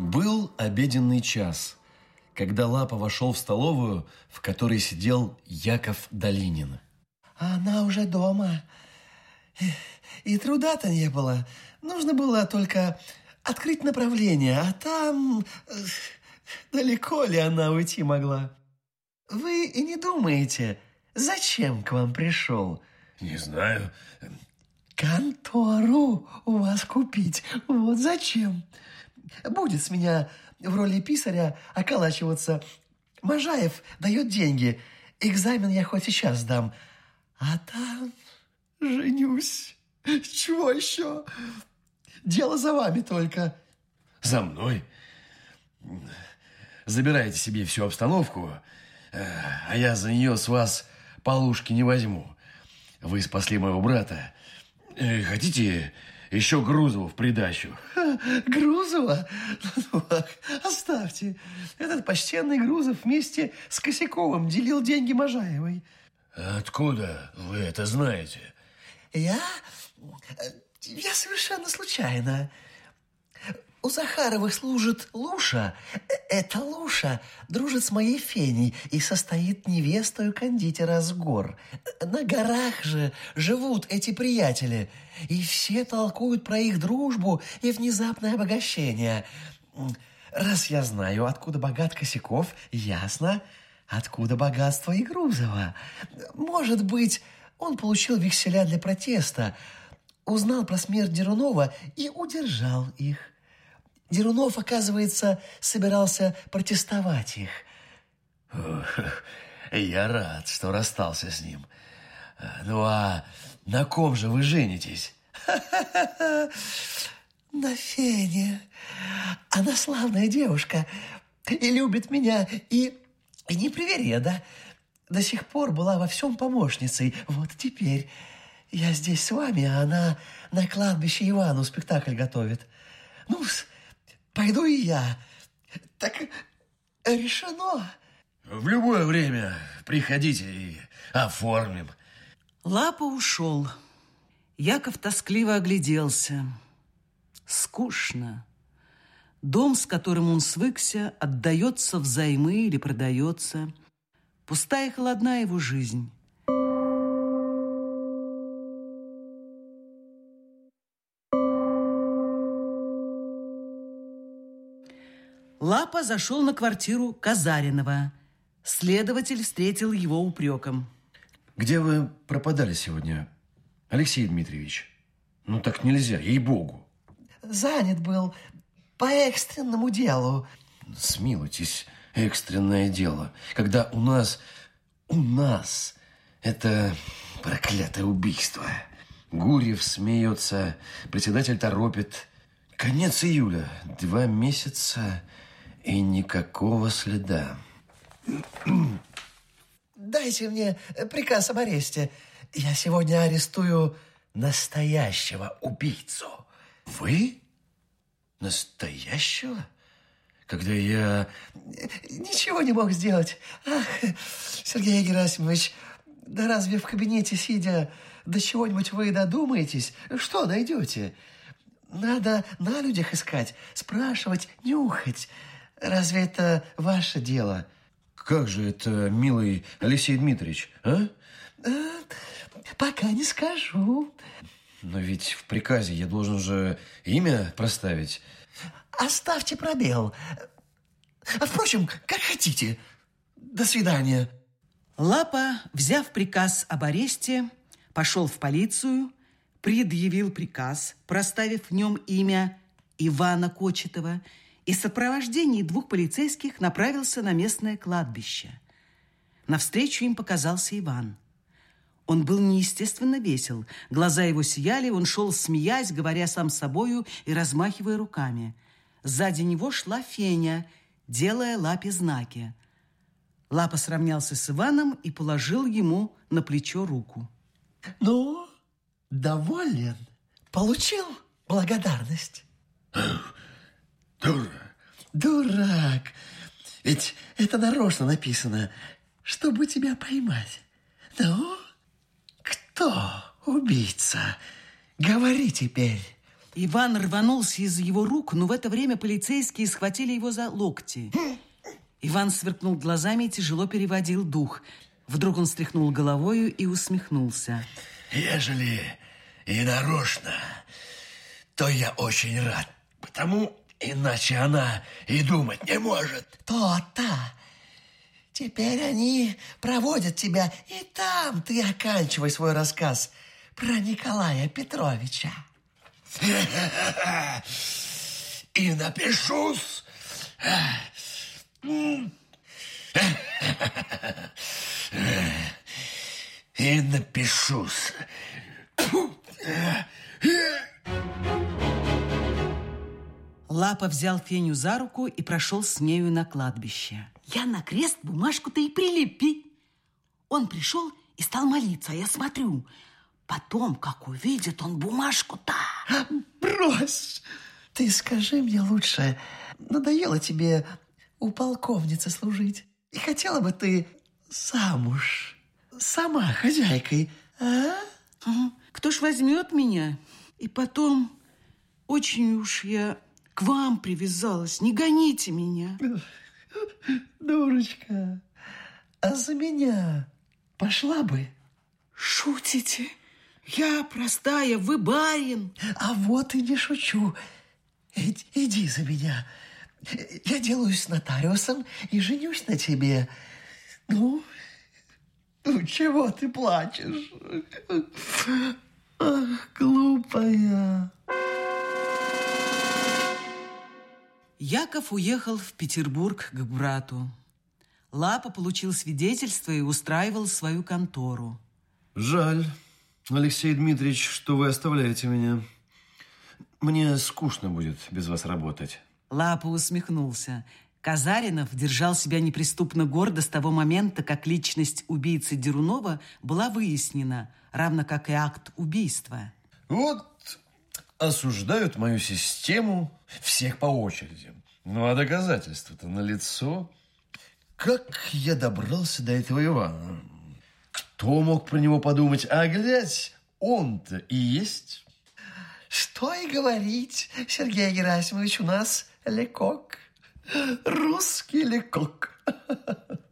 Был обеденный час, когда Лапа вошел в столовую, в которой сидел Яков Долинин. Она уже дома. И труда-то не было. Нужно было только открыть направление, а там далеко ли она уйти могла? Вы и не думаете, зачем к вам пришел? Не знаю. Контору у вас купить. Вот зачем. Будет с меня в роли писаря околачиваться. Можаев дает деньги. Экзамен я хоть сейчас сдам. А там женюсь. Чего еще? Дело за вами только. За мной? Забирайте себе всю обстановку, а я за нее с вас полушки не возьму. Вы спасли моего брата. Хотите еще Грузову в придачу? Грузова? Ну, оставьте. Этот почтенный Грузов вместе с Косяковым делил деньги Можаевой. Откуда вы это знаете? Я... Я совершенно случайно. У Захаровых служит Луша. Эта Луша дружит с моей Феней и состоит невестою кондитера с гор. На горах же живут эти приятели, и все толкуют про их дружбу и внезапное обогащение. Раз я знаю, откуда богат Косяков, ясно, откуда богатство и Грузова. Может быть, он получил векселя для протеста, узнал про смерть Дерунова и удержал их. Дерунов, оказывается, собирался протестовать их. Я рад, что расстался с ним. Ну а на ком же вы женитесь? На Фене. Она славная девушка и любит меня, и, и не привереда. До сих пор была во всем помощницей. Вот теперь я здесь с вами, а она на кладбище Ивану спектакль готовит. Ну, Пойду и я. Так решено. В любое время приходите и оформим. Лапа ушел. Яков тоскливо огляделся. Скучно. Дом, с которым он свыкся, отдается взаймы или продается. Пустая и холодна его жизнь. Лапа зашел на квартиру Казаринова. Следователь встретил его упреком. Где вы пропадали сегодня, Алексей Дмитриевич? Ну так нельзя, ей-богу. Занят был по экстренному делу. Смилуйтесь, экстренное дело. Когда у нас, у нас, это проклятое убийство. Гурьев смеется, председатель торопит. Конец июля, два месяца и никакого следа. Дайте мне приказ об аресте. Я сегодня арестую настоящего убийцу. Вы? Настоящего? Когда я... Ничего не мог сделать. Ах, Сергей Герасимович, да разве в кабинете сидя до чего-нибудь вы додумаетесь? Что найдете? Надо на людях искать, спрашивать, нюхать. Разве это ваше дело? Как же это, милый Алексей Дмитриевич, а? а пока не скажу. Но ведь в приказе я должен же имя проставить. Оставьте пробел. А впрочем, как хотите. До свидания. Лапа, взяв приказ об аресте, пошел в полицию, предъявил приказ, проставив в нем имя Ивана Кочетова и в сопровождении двух полицейских направился на местное кладбище. Навстречу им показался Иван. Он был неестественно весел. Глаза его сияли, он шел, смеясь, говоря сам с собою и размахивая руками. Сзади него шла Феня, делая Лапе знаки. Лапа сравнялся с Иваном и положил ему на плечо руку. «Ну, доволен? Получил благодарность?» Дура. Дурак. Ведь это нарочно написано, чтобы тебя поймать. Ну, кто убийца? Говори теперь. Иван рванулся из его рук, но в это время полицейские схватили его за локти. Иван сверкнул глазами и тяжело переводил дух. Вдруг он стряхнул головою и усмехнулся. Ежели и нарочно, то я очень рад, потому иначе она и думать не может. То-то. Теперь они проводят тебя, и там ты оканчивай свой рассказ про Николая Петровича. И напишусь. И напишусь. Лапа взял Феню за руку и прошел с нею на кладбище. Я на крест бумажку-то и прилепи. Он пришел и стал молиться, а я смотрю. Потом, как увидит он бумажку-то... Брось! Ты скажи мне лучше, надоело тебе у полковницы служить? И хотела бы ты замуж сама хозяйкой, а? Кто ж возьмет меня? И потом, очень уж я к вам привязалась. Не гоните меня. Дурочка, а за меня пошла бы? Шутите? Я простая, вы барин. А вот и не шучу. Иди, иди за меня. Я делаюсь нотариусом и женюсь на тебе. Ну, ну чего ты плачешь? Ах, глупая. Яков уехал в Петербург к брату. Лапа получил свидетельство и устраивал свою контору. Жаль, Алексей Дмитриевич, что вы оставляете меня. Мне скучно будет без вас работать. Лапа усмехнулся. Казаринов держал себя неприступно гордо с того момента, как личность убийцы Дерунова была выяснена, равно как и акт убийства. Вот осуждают мою систему всех по очереди. Ну, а доказательства-то налицо. Как я добрался до этого Ивана? Кто мог про него подумать? А глядь, он-то и есть. Что и говорить, Сергей Герасимович, у нас лекок. Русский лекок.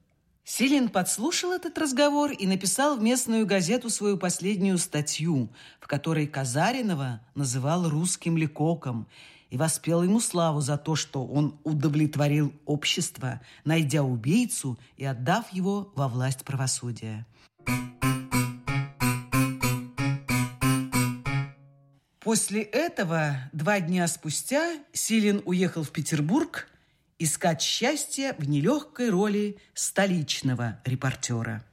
Силин подслушал этот разговор и написал в местную газету свою последнюю статью, в которой Казаринова называл русским лекоком и воспел ему славу за то, что он удовлетворил общество, найдя убийцу и отдав его во власть правосудия. После этого, два дня спустя, Силин уехал в Петербург – искать счастье в нелегкой роли столичного репортера.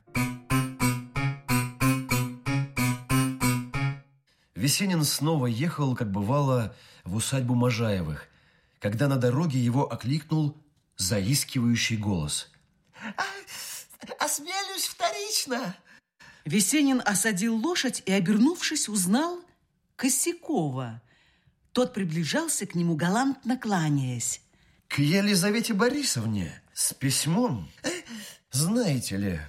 Весенин снова ехал, как бывало, в усадьбу Можаевых, когда на дороге его окликнул заискивающий голос. А, осмелюсь вторично. Весенин осадил лошадь и, обернувшись, узнал Косякова. Тот приближался к нему, галантно кланяясь к Елизавете Борисовне с письмом. Знаете ли,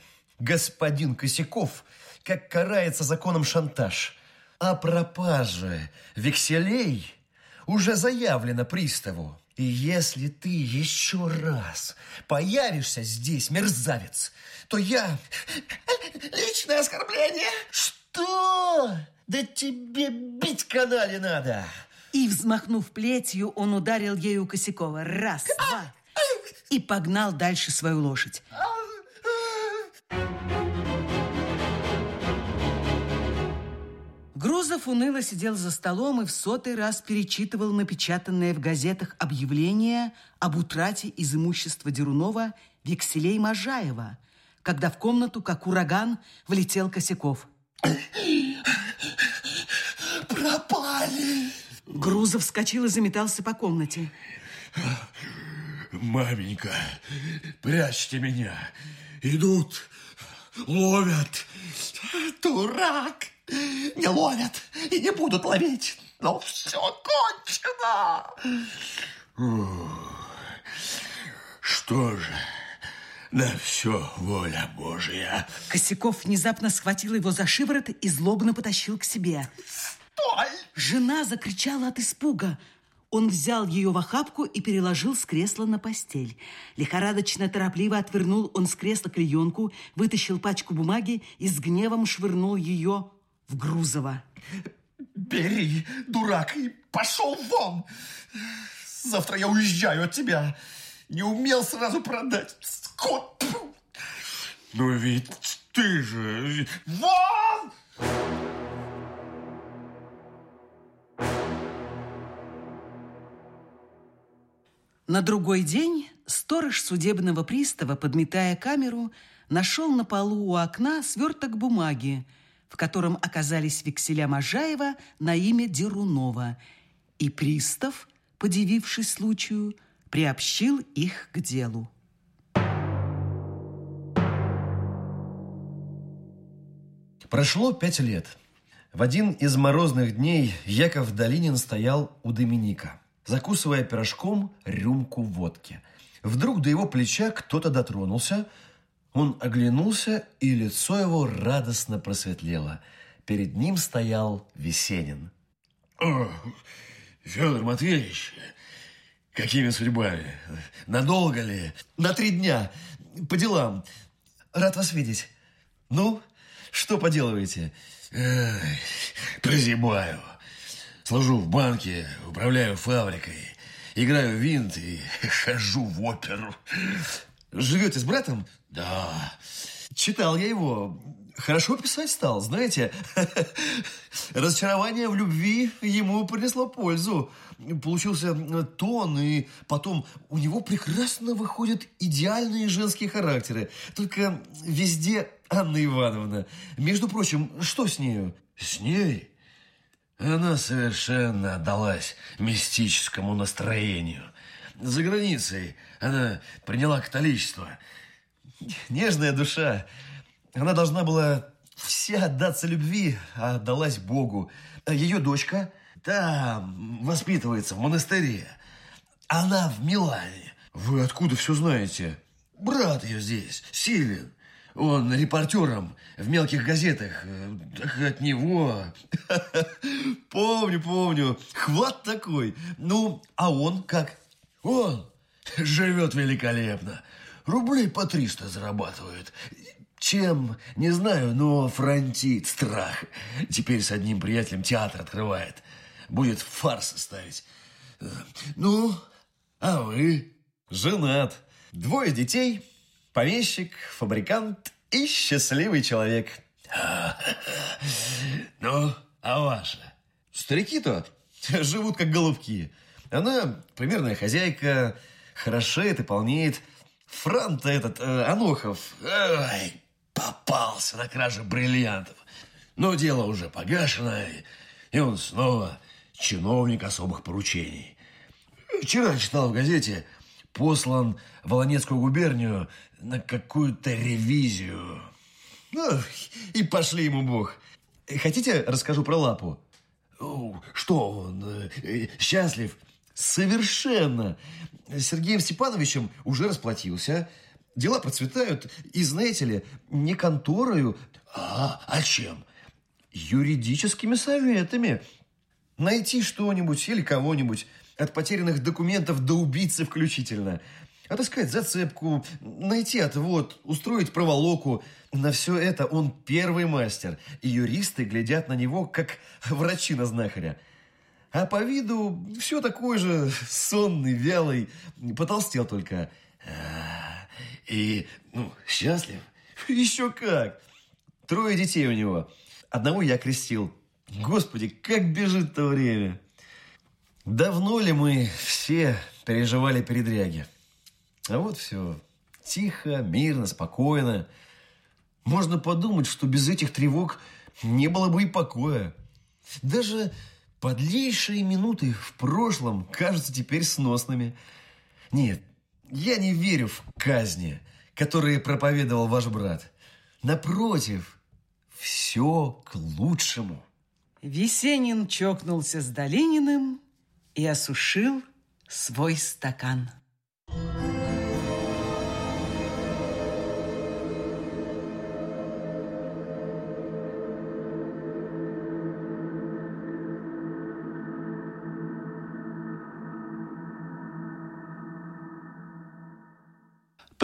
господин Косяков, как карается законом шантаж, о пропаже векселей уже заявлено приставу. И если ты еще раз появишься здесь, мерзавец, то я... Личное оскорбление? Что? Да тебе бить канале надо. И, взмахнув плетью, он ударил ею Косякова. Раз, два. И погнал дальше свою лошадь. Грузов уныло сидел за столом и в сотый раз перечитывал напечатанное в газетах объявление об утрате из имущества Дерунова векселей Можаева, когда в комнату, как ураган, влетел Косяков. Пропали! Грузов вскочил и заметался по комнате. Маменька, прячьте меня. Идут, ловят. Дурак! Не ловят и не будут ловить. Но все кончено. Что же, на все воля Божья. Косяков внезапно схватил его за шиворот и злобно потащил к себе. Стой! Жена закричала от испуга. Он взял ее в охапку и переложил с кресла на постель. Лихорадочно, торопливо отвернул он с кресла клеенку, вытащил пачку бумаги и с гневом швырнул ее в Грузово. Бери, дурак, и пошел вон! Завтра я уезжаю от тебя. Не умел сразу продать. Скот! Ну ведь ты же... Вон! На другой день сторож судебного пристава, подметая камеру, нашел на полу у окна сверток бумаги, в котором оказались векселя Можаева на имя Дерунова, и пристав, подивившись случаю, приобщил их к делу. Прошло пять лет. В один из морозных дней Яков Долинин стоял у Доминика, закусывая пирожком рюмку водки. Вдруг до его плеча кто-то дотронулся. Он оглянулся, и лицо его радостно просветлело. Перед ним стоял Весенин. О, Федор Матвеевич, какими судьбами? Надолго ли? На три дня. По делам. Рад вас видеть. Ну, что поделываете? Эх, прозябаю. Служу в банке, управляю фабрикой, играю в винт и хожу в оперу. Живете с братом? Да. Читал я его. Хорошо писать стал, знаете. Разочарование в любви ему принесло пользу. Получился тон, и потом у него прекрасно выходят идеальные женские характеры. Только везде Анна Ивановна. Между прочим, что с нею? С ней? Она совершенно отдалась мистическому настроению. За границей она приняла католичество. Нежная душа. Она должна была вся отдаться любви, а отдалась Богу. Ее дочка там воспитывается в монастыре. Она в Милане. Вы откуда все знаете? Брат ее здесь, Сильвин. Он репортером в мелких газетах. Так от него... Помню, помню. Хват такой. Ну, а он как? Он живет великолепно. Рублей по 300 зарабатывает. Чем, не знаю, но фронтит страх. Теперь с одним приятелем театр открывает. Будет фарсы ставить. Ну, а вы? Женат. Двое детей, помещик, фабрикант и счастливый человек. Ну, а ваша? Старики-то живут как голубки. Она примерная хозяйка, хорошеет и полнеет. Франта этот, э, Анохов, ай, попался на краже бриллиантов. Но дело уже погашено, и он снова чиновник особых поручений. Вчера читал в газете, послан в Волонецкую губернию на какую-то ревизию. Ну, и пошли ему бог. Хотите, расскажу про Лапу? Что он, э, счастлив? Совершенно. С Сергеем Степановичем уже расплатился. Дела процветают. И, знаете ли, не конторою, а, а чем? Юридическими советами. Найти что-нибудь или кого-нибудь. От потерянных документов до убийцы включительно. Отыскать зацепку, найти отвод, устроить проволоку. На все это он первый мастер. И юристы глядят на него, как врачи на знахаря. А по виду все такой же сонный, вялый. Потолстел только. А, и, ну, счастлив? Еще как. Трое детей у него. Одного я крестил. Господи, как бежит то время. Давно ли мы все переживали передряги? А вот все. Тихо, мирно, спокойно. Можно подумать, что без этих тревог не было бы и покоя. Даже подлейшие минуты в прошлом кажутся теперь сносными. Нет, я не верю в казни, которые проповедовал ваш брат. Напротив, все к лучшему. Весенин чокнулся с Долининым и осушил свой стакан.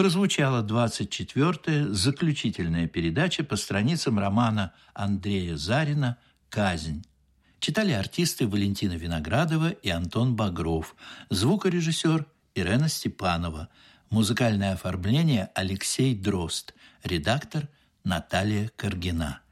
Прозвучала 24-я заключительная передача по страницам романа Андрея Зарина «Казнь». Читали артисты Валентина Виноградова и Антон Багров, звукорежиссер Ирена Степанова, музыкальное оформление Алексей Дрозд, редактор Наталья Каргина.